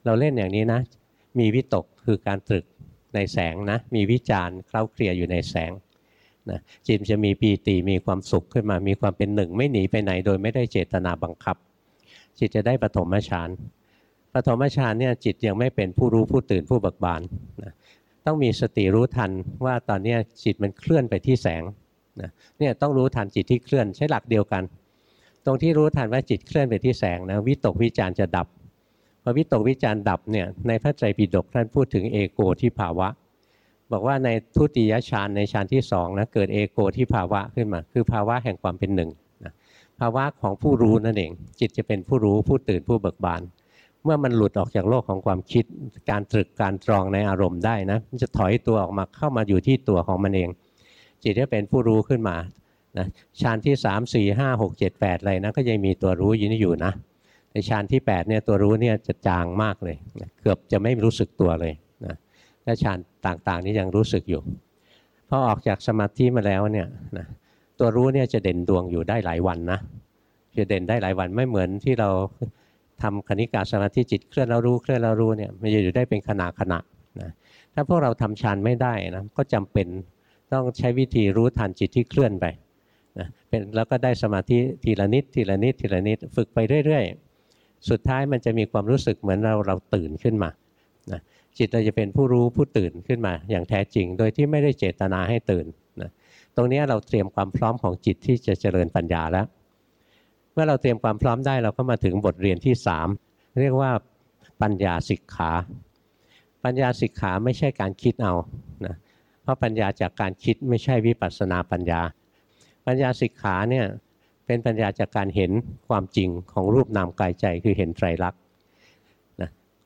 เราเล่นอย่างนี้นะ มีวิตกคือการตรึกในแสงนะ มีวิจารณ์เคล้าเคลียอยู่ในแสง นะจิตจะมีปีติมีความสุขขึ้นมา มีความเป็นหนึ่ง ไม่หนีไปไหนโดยไม่ได้เจตนาบังคับ จิตจะได้ปฐมฌานปฐมฌานเนี่ยจิตยังไม่เป็นผู้รู้ผู้ตื่นผู้เบิกบานนะต้องมีสติรู้ทันว่าตอนนี้จิตมันเคลื่อนไปที่แสงนะเนี่ยต้องรู้ทันจิตที่เคลื่อนใช้หลักเดียวกัน ตรงที่รู้ทันว่าจิตเคลื่อนไปที่แสงนะวิตกวิจารจะดับพอวิตกวิจารดับเนี่ยในพระไตรปิฎกท่านพูดถึงเอโกที่ภาวะ บอกว่าในทุติยฌานในฌานที่สองนะเกิดเอโกที่ภาวะขึ้นมา คือภาวะแห่งความเป็นหนึ่งนะภาวะของผู้รู้นั่นเอง จิตจะเป็นผู้รู้ผู้ตื่นผู้เบิกบาน เมื่อมันหลุดออกจากโลกของความคิด การตรึกการตรองในอารมณ์ได้นะมันจะถอยตัวออกมาเข้ามาอยู่ที่ตัวของมันเอง จิตจะเป็นผู้รู้ขึ้นมานะฌานที่3 4 5 6 7 8อะไรนะก็ยังมีตัวรู้ยู่นี่อยู่นะในฌานที่8เนี่ยตัวรู้เนี่ยจะจางมากเลยนะเกือบจะไม่รู้สึกตัวเลย และฌานต่างๆ นี้ยังรู้สึกอยู่พอออกจากสมาธิมาแล้วเนี่ยนะตัวรู้เนี่ยจะเด่นดวงอยู่ได้หลายวันนะจะเด่นได้หลายวันไม่เหมือนที่เราทำคณิกาสมาธิจิตเคลื่อนแล้วรู้เคลื่อนแล้วรู้เนี่ยมันจะอยู่ได้เป็นขณะขณะนะถ้าพวกเราทำฌานไม่ได้นะก็จำเป็นต้องใช้วิธีรู้ทันจิตที่เคลื่อนไปนะเป็นแล้วก็ได้สมาธิทีละนิดทีละนิดทีละนิดฝึกไปเรื่อย ๆ สุดท้ายมันจะมีความรู้สึกเหมือนเราเราตื่นขึ้นมานะ จิตเราจะเป็นผู้รู้ผู้ตื่นขึ้นมา อย่างแท้จริง โดยที่ไม่ได้เจตนาให้ตื่นนะตรงนี้เราเตรียมความพร้อมของจิตที่จะเจริญปัญญาแล้ว เมื่อเราเตรียมความพร้อมได้เราก็มาถึงบทเรียนที่สามเรียกว่าปัญญาสิกขา ปัญญาสิกขาไม่ใช่การคิดเอานะเพราะปัญญาจากการคิดไม่ใช่วิปัสสนาปัญญา ปัญญาสิกขาเนี่ยเป็นปัญญาจากการเห็นความจริงของรูปนามกายใจคือเห็นไตรลักษณ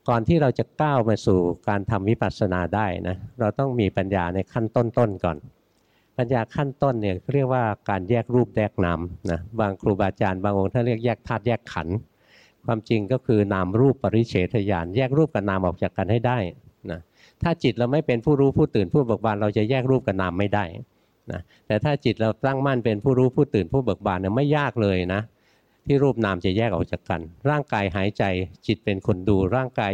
ก่อนที่เราจะก้าวมาสู่การทำวิปัสสนาได้นะเราต้องมีปัญญาในขั้นต้นๆก่อน ปัญญาขั้นต้นเนี่ยเรียกว่าการแยกรูปแยกนามนะบางครูบาอาจารย์บางองค์ท่านเรียกแยกธาตุแยกขันธ์ความจริงก็คือนามรูปปริเฉทญาณแยกรูปกับนามออกจากกันให้ได้นะถ้าจิตเราไม่เป็นผู้รู้ผู้ตื่นผู้เบิกบานเราจะแยกรูปกับนามไม่ได้นะแต่ถ้าจิตเราตั้งมั่นเป็นผู้รู้ผู้ตื่นผู้เบิกบานเนี่ยไม่ยากเลยนะ ที่รูปนามจะแยกออกจากกัน ร่างกายหายใจจิตเป็นคนดู ร่างกาย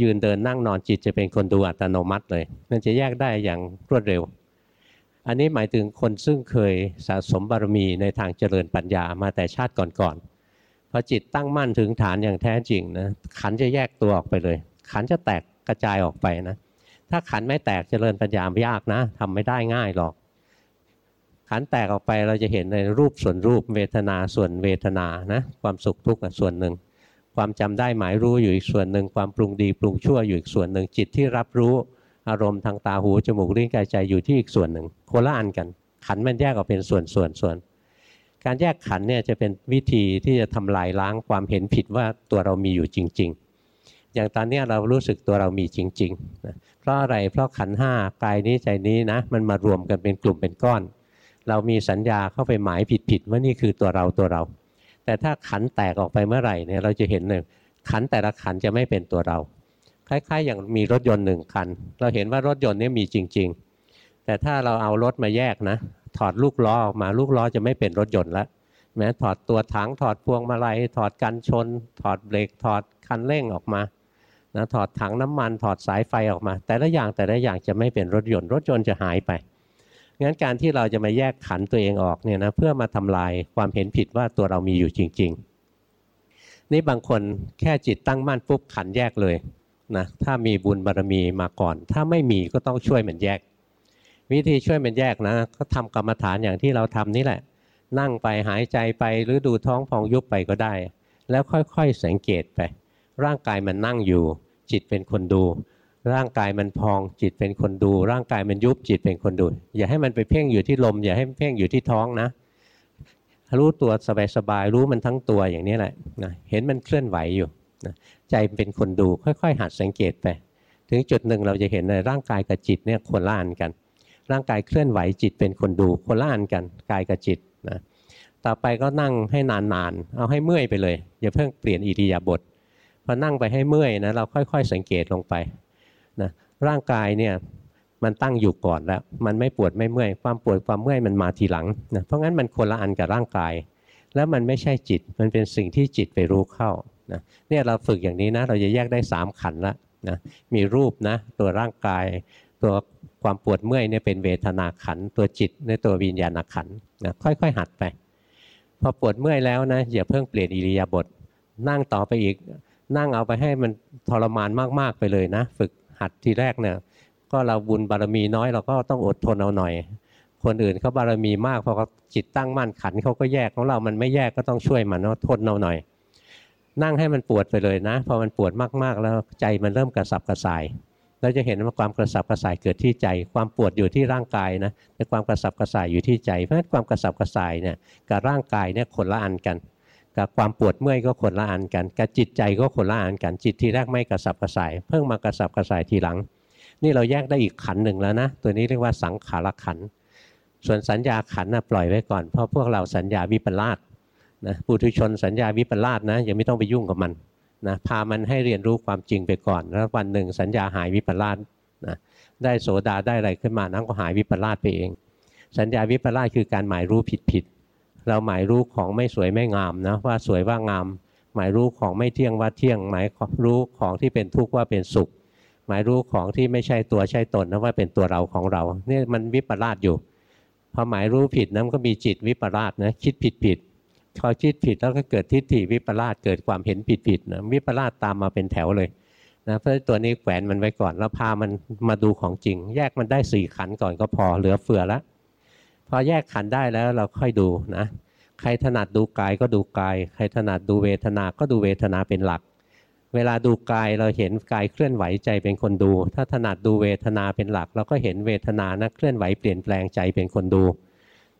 ยืนเดินนั่งนอนจิตจะเป็นคนดูอัตโนมัติเลย มันจะแยกได้อย่างรวดเร็ว อันนี้หมายถึงคนซึ่งเคยสะสมบารมีในทางเจริญปัญญามาแต่ชาติก่อนๆพอจิตตั้งมั่นถึงฐานอย่างแท้จริงนะขันจะแยกตัวออกไปเลย ขันจะแตกกระจายออกไปนะถ้าขันไม่แตกเจริญปัญญายากนะทำไม่ได้ง่ายหรอก ขันแตกออกไปเราจะเห็นในรูปส่วนรูปเวทนาส่วนเวทนานะความสุขทุกข์ส่วนหนึ่ง ความจำได้หมายรู้อยู่อีกส่วนหนึ่ง ความปรุงดีปรุงชั่วอยู่อีกส่วนหนึ่งจิตที่รับรู้อารมณ์ทางตาหูจมูกลิ้นกายใจอยู่ที่อีกส่วนหนึ่งโคละอันกัน ขันมันแยกออกเป็นส่วนส่วนส่วนการแยกขันเนี่ยจะเป็นวิธีที่จะทำลายล้างความเห็นผิดว่าตัวเรามีอยู่จริง ๆ อย่างตอนนี้เรารู้สึกตัวเรามีจริงๆนะเพราะอะไรเพราะขันห้ากายนี้ใจนี้นะมันมารวมกันเป็นกลุ่มเป็นก้อน เรามีสัญญาเข้าไปหมายผิดๆว่านี่คือตัวเราตัวเรา แต่ถ้าขันแตกออกไปเมื่อไหร่เนี่ยเราจะเห็นเลยขันแต่ละขันจะไม่เป็นตัวเรา คล้ายๆ อย่างมีรถยนต์หนึ่งคัน เราเห็นว่ารถยนต์นี้มีจริง ๆ แต่ถ้าเราเอารถมาแยกนะ ถอดลูกล้อออกมาลูกล้อจะไม่เป็นรถยนต์ล้วแม้ถอดตัวถังถอดพวงมาลัยถอดกันชน ถอดเบรกถอดคันเร่งออกมานะถอดถังน้ำมันถอดสายไฟออกมา แต่ละอย่างแต่ละอย่างจะไม่เป็นรถยนต์ รถยนต์จะหายไป งั้นการที่เราจะมาแยกขันตัวเองออกเนี่ยนะเพื่อมาทำลายความเห็นผิดว่าตัวเรามีอยู่จริง ๆ นี่บางคนแค่จิตตั้งมั่นปุ๊บขันแยกเลยนะถ้ามีบุญบารรมีมาก่อน ถ้าไม่มีก็ต้องช่วยมันแยก วิธีช่วยมันแยกนะ ก็ทำกรรมฐานอย่างที่เราทำนี่แหละ นั่งไปหายใจไปหรือดูท้องพองยุบไปก็ได้ แล้วค่อยๆสังเกตไป ร่างกายมันนั่งอยู่ จิตเป็นคนดู ร่างกายมันพองจิตเป็นคนดู ร่างกายมันยุบจิตเป็นคนดู อย่าให้มันไปเพ่งอยู่ที่ลม อย่าให้เพ่งอยู่ที่ท้องนะรู้ตัวสบายๆรู้มันทั้งตัวอย่างนี้แหละนะเห็นมันเคลื่อนไหวอยู่นะใจเป็นคนดูค่อย ๆ หัดสังเกตไป ถึงจุดหนึ่งเราจะเห็นในร่างกายกับจิตเนี่ยคนละอันกัน ร่างกายเคลื่อนไหวจิตเป็นคนดูคนละอันกันกายกับจิตนะต่อไปก็นั่งให้นานๆเอาให้เมื่อยไปเลยอย่าเพิ่งเปลี่ยนอิริยาบถพอนั่งไปให้เมื่อยนะเราค่อย ๆ สังเกตลงไป นะร่างกายเนี่ยมันตั้งอยู่ก่อนแล้ว มันไม่ปวดไม่เมื่อย ความปวดความเมื่อยมันมาทีหลังนะเพราะงั้นมันคนละอันกับร่างกาย แล้วมันไม่ใช่จิต มันเป็นสิ่งที่จิตไปรู้เข้านะเนี่ยเราฝึกอย่างนี้นะ เราจะแยกได้ 3 ขันละนะมีรูปนะตัวร่างกาย ตัวความปวดเมื่อยเนี่ยเป็นเวทนาขัน ตัวจิตในตัววิญญาณขันนะค่อยๆ หัดไป พอปวดเมื่อยแล้วนะอย่าเพิ่งเปลี่ยนอิริยาบถนั่งต่อไปอีกนั่งเอาไปให้มันทรมานมากๆไปเลยนะ ฝึก หัดทีแรกเนี่ยก็เราบุญบารมีน้อยเราก็ต้องอดทนเอาหน่อย คนอื่นเขาบารมีมากพอเขาจิตตั้งมั่นขันเขาก็แยกของเรามันไม่แยกก็ต้องช่วยมันเนาะทนเอาหน่อย นั่งให้มันปวดไปเลยนะพอมันปวดมากๆ แล้วใจมันเริ่มกระสับกระส่ายเราจะเห็นว่าความกระสับกระส่ายเกิดที่ใจ ความปวดอยู่ที่ร่างกายนะแต่ความกระสับกระส่ายอยู่ที่ใจเพราะฉะนั้นความกระสับกระส่ายเนี่ยกับร่างกายเนี่ยคนละอันกัน กับความปวดเมื่อยก็คนละอันกันกับจิตใจก็คนละอันกันจิตทีแรกไม่กระสับกระส่าย เพิ่งมากระสับกระส่ายทีหลัง นี่เราแยกได้อีกขันหนึ่งแล้วนะ ตัวนี้เรียกว่าสังขารขัน ส่วนสัญญาขันนะปล่อยไว้ก่อน เพราะพวกเราสัญญาวิปลาสนะปุถุชนสัญญาวิปลาสนะยังไม่ต้องไปยุ่งกับมันนะพามันให้เรียนรู้ความจริงไปก่อน แล้ววันหนึ่งสัญญาหายวิปลาสนะได้โสดาได้อะไรขึ้นมานั้นก็หายวิปลาสไปเอง สัญญาวิปลาสคือการหมายรู้ผิดผิด เราหมายรู้ของไม่สวยไม่งามนะว่าสวยว่างาม หมายรู้ของไม่เที่ยงว่าเที่ยง หมายรู้ของที่เป็นทุกข์ว่าเป็นสุข หมายรู้ของที่ไม่ใช่ตัวใช่ตนนะว่าเป็นตัวเราของเราเนี่ยมันวิปลาสอยู่พอหมายรู้ผิดนั้นก็มีจิตวิปลาสนะคิดผิดผิดพอคิดผิดแล้วก็เกิดทิฏฐิวิปลาสเกิดความเห็นผิดผิดนะวิปลาสตามมาเป็นแถวเลยนะเพราะตัวนี้แขวนมันไว้ก่อนแล้วพามันมาดูของจริง แยกมันได้สี่ขันก่อนก็พอเหลือเฟือแล้ว พอแยกขันได้แล้วเราค่อยดูนะ ใครถนัดดูกายก็ดูกาย ใครถนัดดูเวทนา ก็ดูเวทนาเป็นหลัก เวลาดูกายเราเห็นกายเคลื่อนไหวใจเป็นคนดู ถ้าถนัดดูเวทนาเป็นหลัก เราก็เห็นเวทนานะเคลื่อนไหวเปลี่ยนแปลงใจเป็นคนดู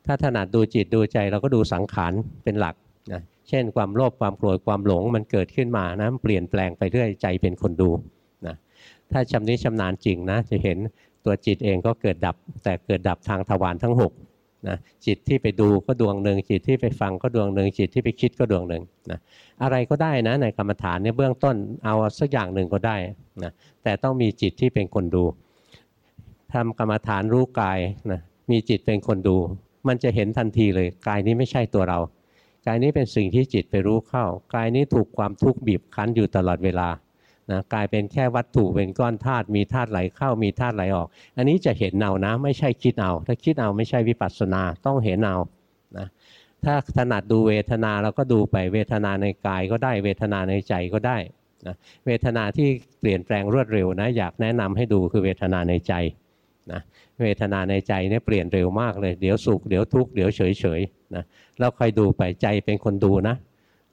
ถ้าถนัดดูจิตดูใจเราก็ดูสังขารเป็นหลักนะเช่น ความโลภความโกรธความหลงมันเกิดขึ้นมานะเปลี่ยนแปลงไปเรื่อยใจเป็นคนดูนะถ้าชำนิชำนาญจริงนะจะเห็นตัวจิตเองก็เกิดดับแต่เกิดดับทางทวารทั้ง 6 นะจิตที่ไปดูก็ดวงหนึ่งจิตที่ไปฟังก็ดวงหนึ่งจิตที่ไปคิดก็ดวงหนึ่งนะอะไรก็ได้นะในกรรมฐานเนี่ยเบื้องต้นเอาสักอย่างหนึ่งก็ได้นะแต่ต้องมีจิตที่เป็นคนดูทำกรรมฐานรู้กายนะมีจิตเป็นคนดู มันจะเห็นทันทีเลยกายนี้ไม่ใช่ตัวเรากายนี้เป็นสิ่งที่จิตไปรู้เข้ากายนี้ถูกความทุกข์บีบคั้นอยู่ตลอดเวลา นะกลายเป็นแค่วัตถุเป็นก้อนธาตุมีธาตุไหลเข้ามีธาตุไหลออก อันนี้จะเห็นเอานะ ไม่ใช่คิดเอา ถ้าคิดเอาไม่ใช่วิปัสสนาต้องเห็นเอานะถ้าถนัดดูเวทนาเราก็ดูไปเวทนาในกายก็ได้เวทนาในใจก็ได้นะเวทนาที่เปลี่ยนแปลงรวดเร็วนะอยากแนะนำให้ดูคือเวทนาในใจนะเวทนาในใจเนี่ยเปลี่ยนเร็วมากเลย เดี๋ยวสุขเดี๋ยวทุกข์เดี๋ยวเฉยเฉยนะเราคอยดูไปใจเป็นคนดูนะ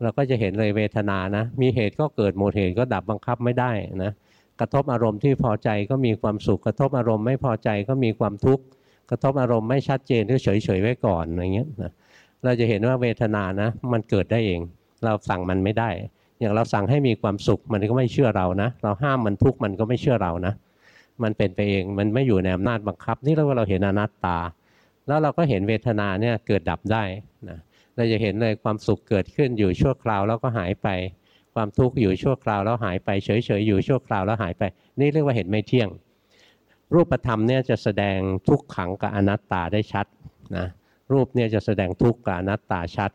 เราก็จะเห็นเลยเวทนานะ มีเหตุก็เกิดหมดเหตุก็ดับบังคับไม่ได้นะกระทบอารมณ์ที่พอใจก็มีความสุข กระทบอารมณ์ไม่พอใจก็มีความทุกข์กระทบอารมณ์ไม่ชัดเจนก็เฉยเฉยไว้ก่อนอย่างเงี้ยนะเราจะเห็นว่าเวทนานะ มันเกิดได้เอง เราสั่งมันไม่ได้ อย่างเราสั่งให้มีความสุขมันก็ไม่เชื่อเรานะ เราห้ามมันทุกข์มันก็ไม่เชื่อเรานะ มันเป็นไปเองมันไม่อยู่ในอำนาจบังคับ นี่เราว่าเราเห็นอนัตตา แล้วเราก็เห็นเวทนาเนี่ยเกิดดับได้นะเเราจะเห็นเลยความสุขเกิดขึ้นอยู่ชั่วคราวแล้วก็หายไป ความทุกข์อยู่ชั่วคราวแล้วหายไปเฉยๆอยู่ชั่วคราวแล้วหายไป นี่เรียกว่าเห็นไม่เที่ยง รูปธรรมเนี่ยจะแสดงทุกขังกับอนัตตาได้ชัดนะรูปเนี่ยจะแสดงทุกข์กับอนัตตาชัด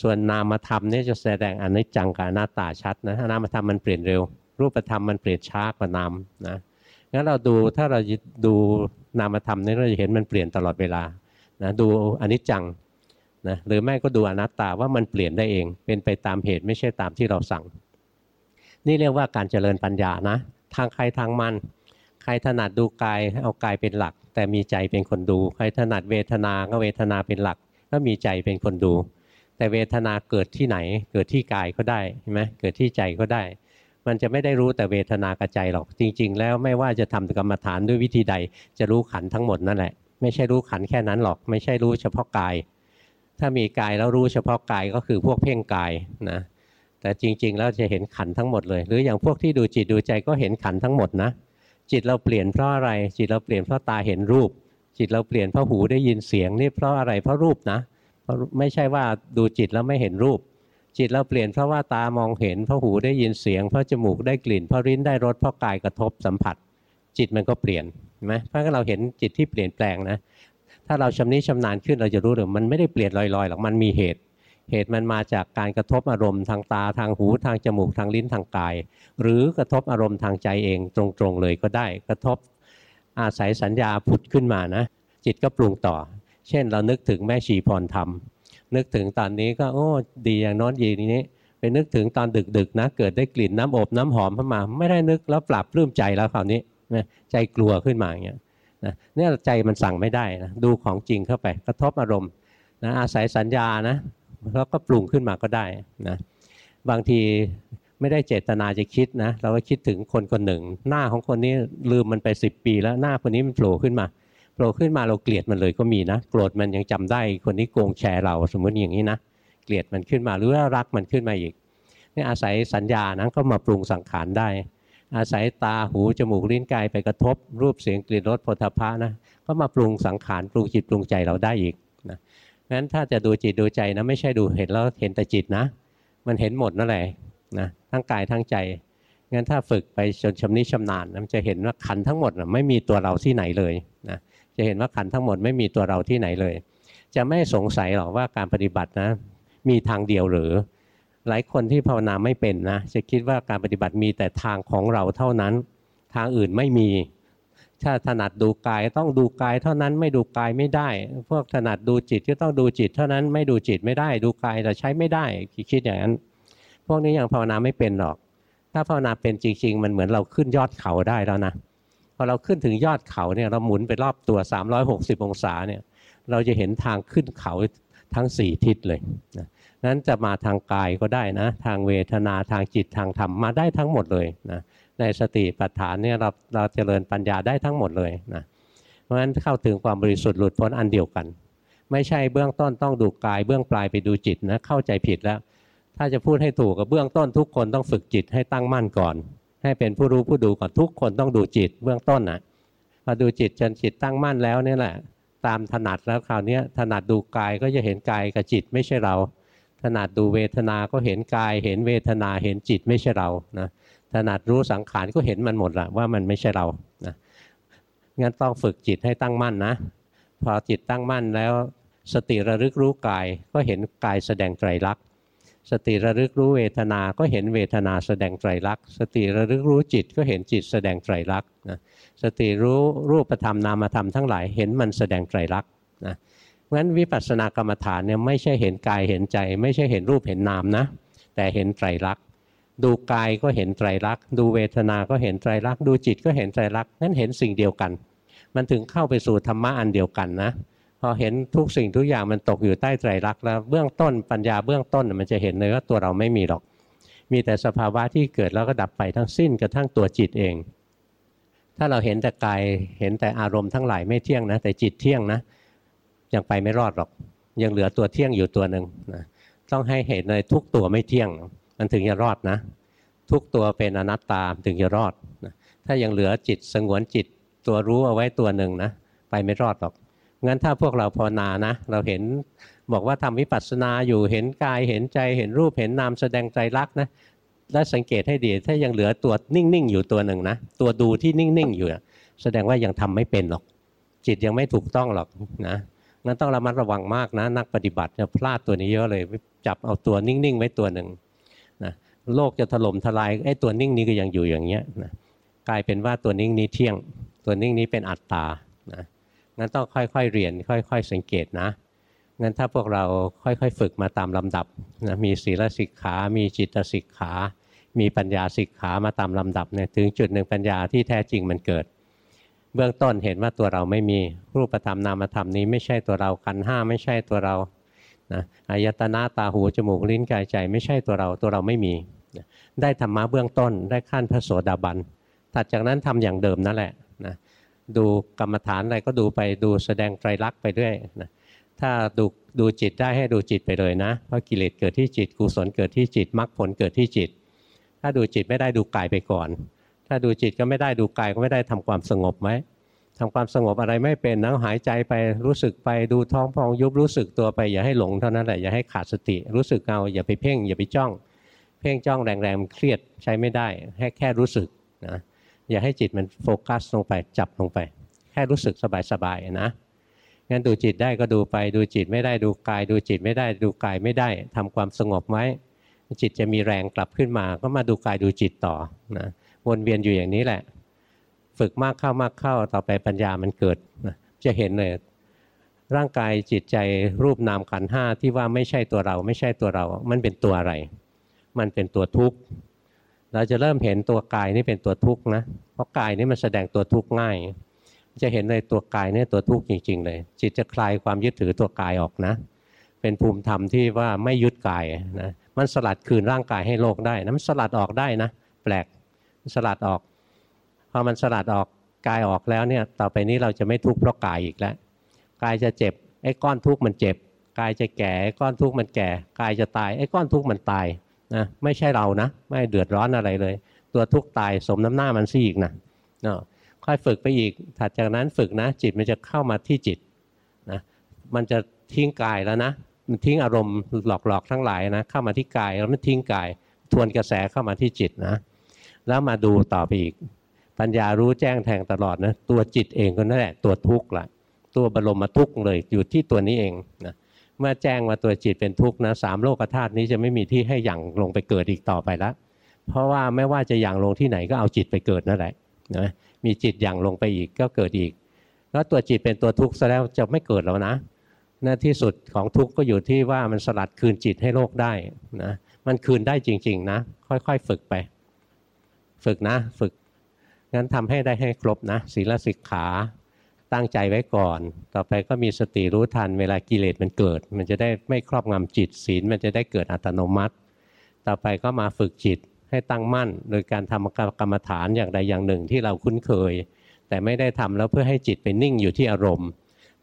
ส่วนนามธรรมเนี่ยจะแสดงอนิจจังกับอนัตตาชัดนะนามธรรมมันเปลี่ยนเร็ว รูปธรรมมันเปลี่ยนช้ากว่านามนะงั้นเราดูถ้าเราดูนามธรรมนี่เราจะเห็นมันเปลี่ยนตลอดเวลานะดูอนิจจัง นะหรือไม่ก็ดูอนัตตาว่ามันเปลี่ยนได้เอง เป็นไปตามเหตุไม่ใช่ตามที่เราสั่ง นี่เรียกว่าการเจริญปัญญานะ ทางใครทางมัน ใครถนัดดูกายเอากายเป็นหลัก แต่มีใจเป็นคนดู ใครถนัดเวทนาก็เวทนาเป็นหลักก็มีใจเป็นคนดู แต่เวทนาเกิดที่ไหน เกิดที่กายก็ได้ใช่ไหมเกิดที่ใจก็ได้ มันจะไม่ได้รู้แต่เวทนากระใจหรอก จริง ๆ แล้วไม่ว่าจะทำกรรมฐานด้วยวิธีใด จะรู้ขันทั้งหมดนั่นแหละ ไม่ใช่รู้ขันแค่นั้นหรอก ไม่ใช่รู้เฉพาะกาย ถ้ามีกายแล้วรู้เฉพาะกายก็คือพวกเพ่งกายนะแต่จริงๆแล้วจะเห็นขันทั้งหมดเลย หรืออย่างพวกที่ดูจิตดูใจก็เห็นขันทั้งหมดนะจิตเราเปลี่ยนเพราะอะไร จิตเราเปลี่ยนเพราะตาเห็นรูป จิตเราเปลี่ยนเพราะหูได้ยินเสียงนี่เพราะอะไรเพราะรูปนะไม่ใช่ว่าดูจิตแล้วไม่เห็นรูป จิตเราเปลี่ยนเพราะว่าตามองเห็นเพราะหูได้ยินเสียงเพราะจมูกได้กลิ่นเพราะริ้นได้รสเพราะกายกระทบสัมผัส จิตมันก็เปลี่ยนใช่ไหมเพราะเราเห็นจิตที่เปลี่ยนแปลงนะ ถ้าเราชำนิชำนาญขึ้นเราจะรู้เลยมันไม่ได้เปลี่ยนลอยๆหรอกมันมีเหตุ เหตุมันมาจากการกระทบอารมณ์ทางตาทางหูทางจมูกทางลิ้นทางกาย หรือกระทบอารมณ์ทางใจเองตรงๆเลยก็ได้ กระทบอาศัยสัญญาผุดขึ้นมานะ จิตก็ปรุงต่อ เช่นเรานึกถึงแม่ชีพรธรรม นึกถึงตอนนี้ก็โอ้ดีอย่างน้นยีนี้ไปนึกถึงตอนดึกๆนะเกิดได้กลิ่นน้ำอบน้ำหอมเข้ามา ไม่ได้นึกแล้วปรับปลื้มใจแล้วคราวนี้นะใจกลัวขึ้นมาอย่างเงี้ย นะเนี่ยใจมันสั่งไม่ได้นะดูของจริงเข้าไปกระทบอารมณ์นะอาศัยสัญญานะแล้วก็ปรุงขึ้นมาก็ได้นะบางทีไม่ได้เจตนาจะคิดนะเราก็คิดถึงคนคนหนึ่ง หน้าของคนนี้ลืมมันไปสิบปี แล้วหน้าคนนี้มันโผล่ขึ้นมาโผล่ขึ้นมาเราเกลียดมันเลยก็มีนะโกรธมันยังจำได้คนนี้โกงแชร์เราสมมติอย่างนี้นะเกลียดมันขึ้นมาหรือว่ารักมันขึ้นมาอีกนี่อาศัยสัญญานั้นก็มาปรุงสังขารได้ อาศัยตาหูจมูกลิ้นกายไปกระทบ รูปเสียงกลิ่นรสผลิภะนะก็มาปรุงสังขารปรุงจิตปรุงใจเราได้อีกนะงั้นถ้าจะดูจิตดูใจนะไม่ใช่ดูเห็นแล้วเห็นแต่จิตนะ มันเห็นหมดนั่นแหละนะทั้งกายทั้งใจงั้นถ้าฝึกไปจนชำนิชำนาญมันจะเห็นว่าขันทั้งหมดนะไม่มีตัวเราที่ไหนเลยนะจะเห็นว่าขันทั้งหมดไม่มีตัวเราที่ไหนเลย จะไม่สงสัยหรอกว่าการปฏิบัตินะมีทางเดียวหรือ หลายคนที่ภาวนาไม่เป็นนะจะคิดว่าการปฏิบัติมีแต่ทางของเราเท่านั้น ทางอื่นไม่มี ถ้าถนัดดูกายต้องดูกายเท่านั้นไม่ดูกายไม่ได้ พวกถนัดดูจิตก็ต้องดูจิต เท่านั้นไม่ดูจิตไม่ได้ ดูกายแต่ใช้ไม่ได้คิดอย่างนั้น พวกนี้ยังภาวนาไม่เป็นหรอก ถ้าภาวนาเป็นจริง ๆ มันเหมือนเราขึ้นยอดเขาได้แล้วนะพอเราขึ้นถึงยอดเขาเนี่ยเราหมุนไปรอบตัว 360 องศาเนี่ยเราจะเห็นทางขึ้นเขาทั้ง 4 ทิศเลยนะ นั้นจะมาทางกายก็ได้นะ ทางเวทนาทางจิตทางธรรมมาได้ทั้งหมดเลยนะในสติปัฏฐานเนี่ยเราเราเจริญปัญญาได้ทั้งหมดเลยนะเพราะฉะนั้นเข้าถึงความบริสุทธิ์หลุดพ้นอันเดียวกัน ไม่ใช่เบื้องต้นต้องดูกาย เบื้องปลายไปดูจิตนะเข้าใจผิดแล้ว ถ้าจะพูดให้ถูกกับเบื้องต้นทุกคนต้องฝึกจิตให้ตั้งมั่นก่อน ให้เป็นผู้รู้ผู้ดูก่อนทุกคนต้องดูจิต เบื้องต้นนะพอดูจิตจนจิตตั้งมั่นแล้วนี่แหละ ตามถนัดแล้วคราวนี้ถนัดดูกายก็จะเห็นกายกับจิตไม่ใช่เรา ถนัดดูเวทนาก็เห็นกาย เห็นเวทนาเห็นจิตไม่ใช่เรานะถนัดรู้สังขารก็เห็นมันหมดละว่ามันไม่ใช่เรานะงั้นต้องฝึกจิตให้ตั้งมั่นนะ พอจิตตั้งมั่นแล้วสติระลึกรู้กายก็เห็นกายแสดงไตรลักษณ์สติระลึกรู้เวทนา ก็เห็นเวทนาแสดงไตรลักษณ์ สติระลึกรู้จิตก็เห็นจิตแสดงไตรลักษณ์นะ สติรู้รูปธรรมนามธรรมทั้งหลายเห็นมันแสดงไตรลักษณ์นะ ราะฉะนั้นวิปัสสนากรรมฐานเนี่ยไม่ใช่เห็นกายเห็นใจ ไม่ใช่เห็นรูปเห็นนามนะ แต่เห็นไตรลักษณ์ดูกายก็เห็นไตรลักษณ์ดูเวทนา ก็เห็นไตรลักษณ์ดูจิตก็เห็นไตรลักษณ์นั่นเห็นสิ่งเดียวกัน มันถึงเข้าไปสู่ธรรมะอันเดียวกันนะพอเห็นทุกสิ่งทุกอย่างมันตกอยู่ใต้ไตรลักษณ์แล้วเบื้องต้นปัญญาเบื้องต้นมันจะเห็นเลยว่าตัวเราไม่มีหรอก มีแต่สภาวะที่เกิดแล้วก็ดับไปทั้งสิ้นกระทั่งตัวจิตเอง ถ้าเราเห็นแต่กายเห็นแต่อารมณ์ทั้งหลายไม่เที่ยงนะแต่จิตเที่ยงนะ ยังไปไม่รอดหรอก ยังเหลือตัวเที่ยงอยู่ตัวหนึ่งนะต้องให้เห็นเลยทุกตัวไม่เที่ยง มันถึงจะรอดนะ ทุกตัวเป็นอนัตตาถึงจะรอดนะถ้ายังเหลือจิตสงวนจิตตัวรู้เอาไว้ตัวหนึ่งนะไปไม่รอดหรอกงั้นถ้าพวกเราภาวนานะ เราเห็นบอกว่าทำวิปัสสนาอยู่เห็นกายเห็นใจเห็นรูปเห็นนามแสดงใจรักนะแล้วสังเกตให้ดีถ้ายังเหลือตัวนิ่งๆอยู่ตัวหนึ่งนะตัวดูที่นิ่งๆอยู่แสดงว่ายังทำไม่เป็นหรอก จิตยังไม่ถูกต้องหรอกนะ งั้นต้องระมัดระวังมากนะ นักปฏิบัติจะพลาดตัวนี้เยอะเลยจับเอาตัวนิ่งๆไว้ตัวหนึ่งนะโลกจะถล่มทลายไอ้ตัวนิ่งนี้ก็ยังอยู่อย่างเงี้ยนะกลายเป็นว่าตัวนิ่งนี้เที่ยง ตัวนิ่งนี้เป็นอัตตานะงั้นต้องค่อยๆเรียน ค่อยๆสังเกตนะงั้นถ้าพวกเราค่อยๆฝึกมาตามลำดับนะมีศีลสิกขา มีจิตสิกขา มีปัญญาสิกขามาตามลำดับเนี่ยถึงจุดหนึ่งปัญญาที่แท้จริงมันเกิด เบื้องต้นเห็นว่าตัวเราไม่มีรูปธรรมนามธรรมนี้ไม่ใช่ตัวเราขันห้าไม่ใช่ตัวเรานะอายตนะตาหูจมูกลิ้นกายใจ ไม่ใช่ตัวเราตัวเราไม่มี ได้ธรรมะเบื้องต้นได้ขั้นพระโสดาบันถัดจากนั้นทำอย่างเดิมนั่นแหละนะดูกรรมฐานอะไรก็ดูไปดูแสดงไตรลักษณ์ไปด้วยนะถ้าดูดูจิตได้ให้ดูจิตไปเลยนะเพราะกิเลสเกิดที่จิตกุศลเกิดที่จิตมรรคผลเกิดที่จิต ถ้าดูจิตไม่ได้ดูกายไปก่อน ถ้าดูจิตก็ไม่ได้ดูกายก็ไม่ได้ทำความสงบไหมทำความสงบอะไรไม่เป็นนะหายใจไปรู้สึกไปดูท้องพองยุบรู้สึกตัวไปอย่าให้หลงเท่านั้นแหละอย่าให้ขาดสติ รู้สึกเอาอย่าไปเพ่งอย่าไปจ้อง เพ่งจ้องแรงๆเครียดใช้ไม่ได้ให้แค่รู้สึกนะอย่าให้จิตมันโฟกัสลงไปจับลงไป แค่รู้สึกสบายๆนะงั้นดูจิตได้ก็ดูไปดูจิตไม่ได้ดูกาย ดูจิตไม่ได้ดูกายไม่ได้ทำความสงบไว้จิตจะมีแรงกลับขึ้นมาก็มาดูกายดูจิตต่อนะ วนเวียนอยู่อย่างนี้แหละ ฝึกมากเข้ามากเข้าต่อไปปัญญามันเกิดจะเห็นเลยร่างกายจิตใจรูปนามขันห้าที่ว่าไม่ใช่ตัวเรา ไม่ใช่ตัวเรา มันเป็นตัวอะไร มันเป็นตัวทุกข์เราจะเริ่มเห็นตัวกายนี่เป็นตัวทุกข์นะเพราะกายนี่มันแสดงตัวทุกข์ง่าย จะเห็นเลยตัวกายนี่ตัวทุกข์จริง ๆ เลย จิตจะคลายความยึดถือตัวกายออกนะ เป็นภูมิธรรมที่ว่าไม่ยึดกายนะมันสลัดคืนร่างกายให้โลกได้นะมันสลัดออกได้นะ แปลก สลัดออกพอมันสลัดออกกายออกแล้วเนี่ยต่อไปนี้เราจะไม่ทุกข์เพราะกายอีกแล้วกายจะเจ็บไอ้ก้อนทุกข์มันเจ็บกายจะแก่ไอ้ก้อนทุกข์มันแก่กายจะตายไอ้ก้อนทุกข์มันตายนะไม่ใช่เรานะ ไม่เดือดร้อนอะไรเลย ตัวทุกข์ตายสมน้ำหน้ามันซะอีกนะเนาะค่อยฝึกไปอีกถัดจากนั้นฝึกนะ จิตมันจะเข้ามาที่จิตนะมันจะทิ้งกายแล้วนะมันทิ้งอารมณ์หลอกๆทั้งหลายนะเข้ามาที่กายแล้วมันทิ้งกาย ทวนกระแสเข้ามาที่จิตนะ แล้วมาดูต่อไปอีก ปัญญารู้แจ้งแทงตลอดนะตัวจิตเองก็นั่นแหละตัวทุกข์ละตัวบรมมาทุกข์เลยอยู่ที่ตัวนี้เองนะเมื่อแจ้งว่าตัวจิตเป็นทุกข์นะสามโลกธาตุนี้จะไม่มีที่ให้หยั่งลงไปเกิดอีกต่อไปล้วเพราะว่าไม่ว่าจะหยั่งลงที่ไหนก็เอาจิตไปเกิดนั่นแหละนะมีจิตหยั่งลงไปอีกก็เกิดอีก แล้วตัวจิตเป็นตัวทุกข์ซะแล้วจะไม่เกิดแล้วนะหน้าที่สุดของทุกข์ก็อยู่ที่ว่ามันสลัดคืนจิตให้โลกได้นะมันคืนได้จริง ๆ นะ ค่อย ๆ ฝึกไป ฝึกนะฝึก งั้นทำให้ได้ให้ครบนะศีลสิกขาตั้งใจไว้ก่อน ต่อไปก็มีสติรู้ทัน เวลากิเลสมันเกิด มันจะได้ไม่ครอบงำจิตศีลมันจะได้เกิดอัตโนมัติ ต่อไปก็มาฝึกจิตให้ตั้งมั่น โดยการทำกรรมฐานอย่างใดอย่างหนึ่งที่เราคุ้นเคย แต่ไม่ได้ทำแล้วเพื่อให้จิตไปนิ่งอยู่ที่อารมณ์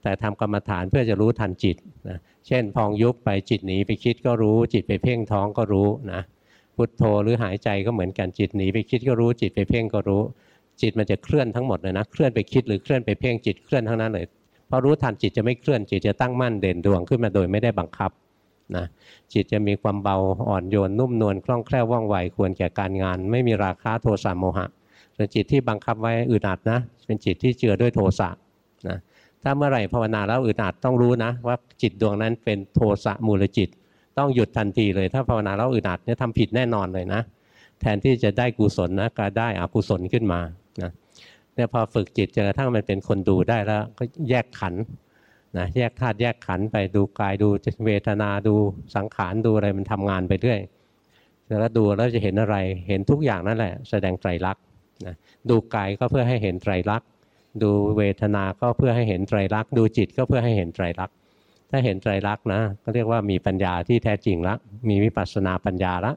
แต่ทำกรรมฐานเพื่อจะรู้ทันจิตนะเช่น พองยุบไปจิตหนีไปคิดก็รู้ จิตไปเพ่งท้องก็รู้นะ พุทโธหรือหายใจก็เหมือนกันจิตหนีไปคิดก็รู้จิตไปเพ่งก็รู้ จิตมันจะเคลื่อนทั้งหมดเลยนะเคลื่อนไปคิดหรือเคลื่อนไปเพ่งจิตเคลื่อนทั้งนั้นเลยพอรู้ทันจิตจะไม่เคลื่อนจิตจะตั้งมั่นเด่นดวงขึ้นมาโดยไม่ได้บังคับนะจิตจะมีความเบาอ่อนโยนนุ่มนวลคล่องแคล่วว่องไวควรแก่การงาน ไม่มีราคะโทสะโมหะส่วนจิตที่บังคับไว้อึดอัดนะ เป็นจิตที่เจือด้วยโทสะนะถ้าเมื่อไหร่ภาวนาแล้วอึดอัดต้องรู้นะ ว่าจิตดวงนั้นเป็นโทสะมูลจิต ต้องหยุดทันทีเลย ถ้าภาวนาแล้วอึดอัดเนี่ยทำผิดแน่นอนเลยนะ แทนที่จะได้กุศลนะก็ได้อกุศลขึ้นมานะเนี่ยพอฝึกจิตจนกระทั่งมันเป็นคนดูได้แล้ว ก็แยกขันนะแยกธาตุแยกขันไปดูกายดูเวทนาดูสังขารดูอะไรมันทำงานไปเรื่อยแล้วดูแล้วจะเห็นอะไร เห็นทุกอย่างนั่นแหละ แสดงไตรลักษณ์นะดูกายก็เพื่อให้เห็นไตรลักษณ์ดูเวทนาก็เพื่อให้เห็นไตรลักษณ์ดูจิตก็เพื่อให้เห็นไตรลักษณ์ ถ้าเห็นไตรลักษณ์นะก็เรียกว่ามีปัญญาที่แท้จริงละ มีวิปัสสนาปัญญาละ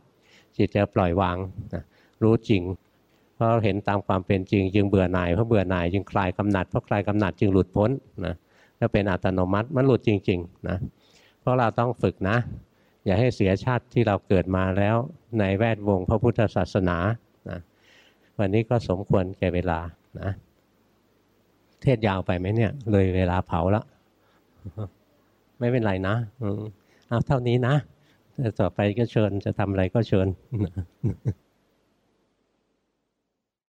จิตจะปล่อยวางนะรู้จริง เพราะเห็นตามความเป็นจริง จึงเบื่อหน่ายเพราะเบื่อหน่ายจึงคลายกำหนัดเพราะคลายกำหนัดจึงหลุดพ้นนะแล้วเป็นอัตโนมัติมันหลุดจริงๆนะเพราะเราต้องฝึกนะ อย่าให้เสียชาติที่เราเกิดมาแล้วในแวดวงพระพุทธศาสนานะวันนี้ก็สมควรแก่เวลานะเทศยาวไปไหมเนี่ย เลยเวลาเผาแล้ว ไม่เป็นไรนะเอาเท่านี้นะต่อไปก็เชิญจะทำอะไรก็เชิญ